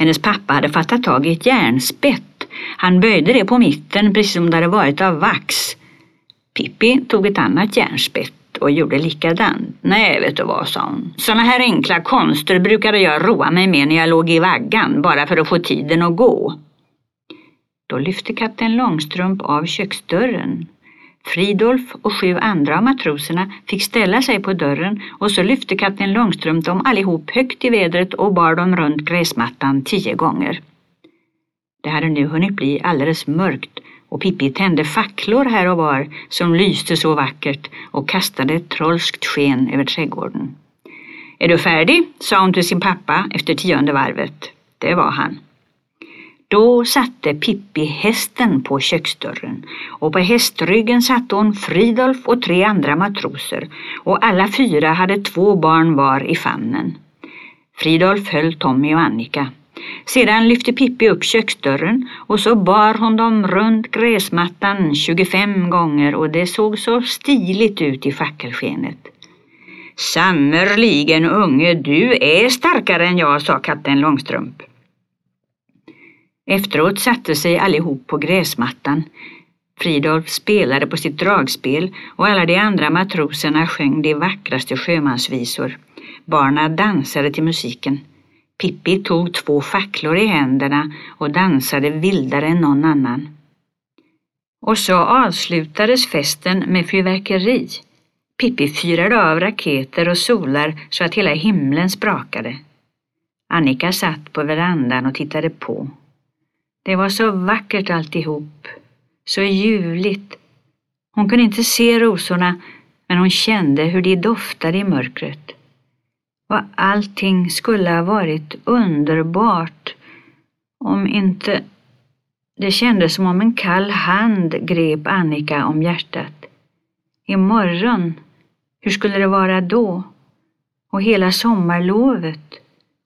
Hennes pappa hade fattat tag i ett järnspett. Han böjde det på mitten precis som det hade varit av vax. Pippi tog ett annat järnspett och gjorde likadant. Nej, vet du vad, sa hon. Såna här enkla konster brukade jag roa mig med när jag låg i vaggan, bara för att få tiden att gå. Då lyfte kapten Långstrump av köksdörren. Fridolf och sju andra av matroserna fick ställa sig på dörren och så lyfte kapten Långstrump dem allihop högt i vädret och bar dem runt gräsmattan tio gånger. Det hade nu hunnit bli alldeles mörkt och Pippi tände facklor här och var som lyste så vackert och kastade ett trolskt sken över trädgården. Är du färdig? sa hon till sin pappa efter tionde varvet. Det var han. Då satte Pippi hästen på köksdörren och på hästryggen satte hon Fridolf och tre andra matroser och alla fyra hade två barn var i famnen. Fridolf höll Tommy och Annika. Sedan lyfte Pippi upp köksdörren och så bar hon dem runt gräsmattan 25 gånger och det såg så stiligt ut i fackelskenet. Sannerligen unge, du är starkare än jag, sa katten Långstrump. Efteråt satte sig allihop på gräsmattan. Fridolf spelade på sitt dragspel och alla de andra matroserna sjöng de vackraste sjömansvisor. Barna dansade till musiken. Pippi tog två facklor i händerna och dansade vildare än någon annan. Och så avslutades festen med fyrverkeri. Pippi fyrade av raketer och solar så att hela himlen sprakade. Annika satt på verandan och tittade på. Det var så vackert alltihop, så ljuvligt. Hon kunde inte se rosorna, men hon kände hur de doftade i mörkret. Och allting skulle ha varit underbart om inte... Det kändes som om en kall hand grep Annika om hjärtat. Imorgon, hur skulle det vara då? Och hela sommarlovet?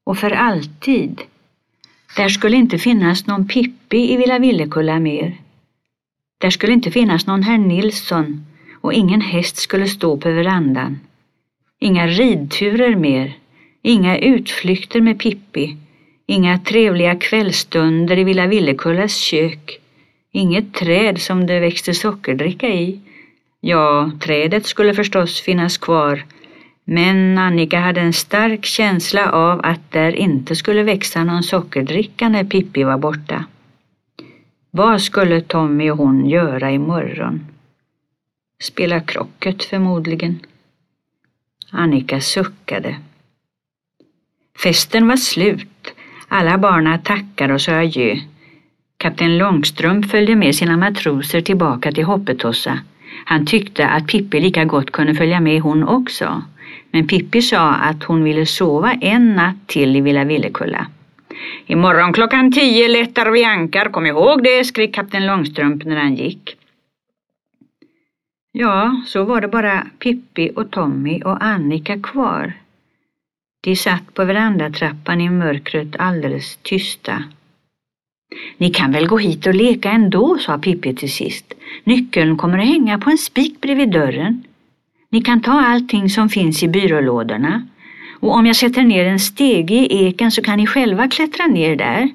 Och för alltid? Där skulle inte finnas någon Pippi i Villa Villekulla mer. Där skulle inte finnas någon herr Nilsson och ingen häst skulle stå på verandan. Inga ridturer mer, inga utflykter med Pippi, inga trevliga kvällstunder i Villa Villekullas kök, inget träd som det växte sockerdricka i. Ja, trädet skulle förstås finnas kvar, men Annika hade en stark känsla av att där inte skulle växa någon sockerdricka när Pippi var borta. Vad skulle Tommy och hon göra imorgon? Spela krocket förmodligen. Annika suckade. Festen var slut. Alla barna tackade och sa adjö. Kapten Långstrump följde med sina matroser tillbaka till Hoppetossa. Han tyckte att Pippi lika gott kunde följa med hon också. Men Pippi sa att hon ville sova en natt till i Villa Villekulla. Imorgon klockan tio lättar vi ankar, kom ihåg det, skrek kapten Långstrump när han gick. Ja, så var det bara Pippi och Tommy och Annika kvar. De satt på verandatrappan i mörkret alldeles tysta. Ni kan väl gå hit och leka ändå, sa Pippi till sist. Nyckeln kommer att hänga på en spik bredvid dörren. Ni kan ta allting som finns i byrålådorna. Och om jag sätter ner en stege i eken så kan ni själva klättra ner där.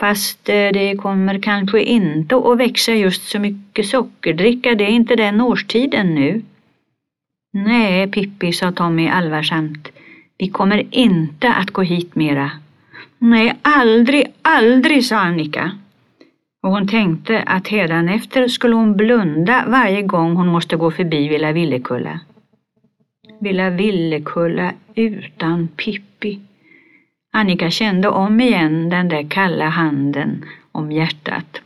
Fast eh, det kommer kanske inte att växa just så mycket sockerdricka, det är inte den årstiden nu. Nej, Pippi, sa Tommy allvarsamt. Vi kommer inte att gå hit mera. Nej, aldrig, aldrig, sa Annika. Och hon tänkte att hädanefter skulle hon blunda varje gång hon måste gå förbi Villa Villekulla. Villa Villekulla utan Pippi. Annika kände om igen den där kalla handen om hjärtat.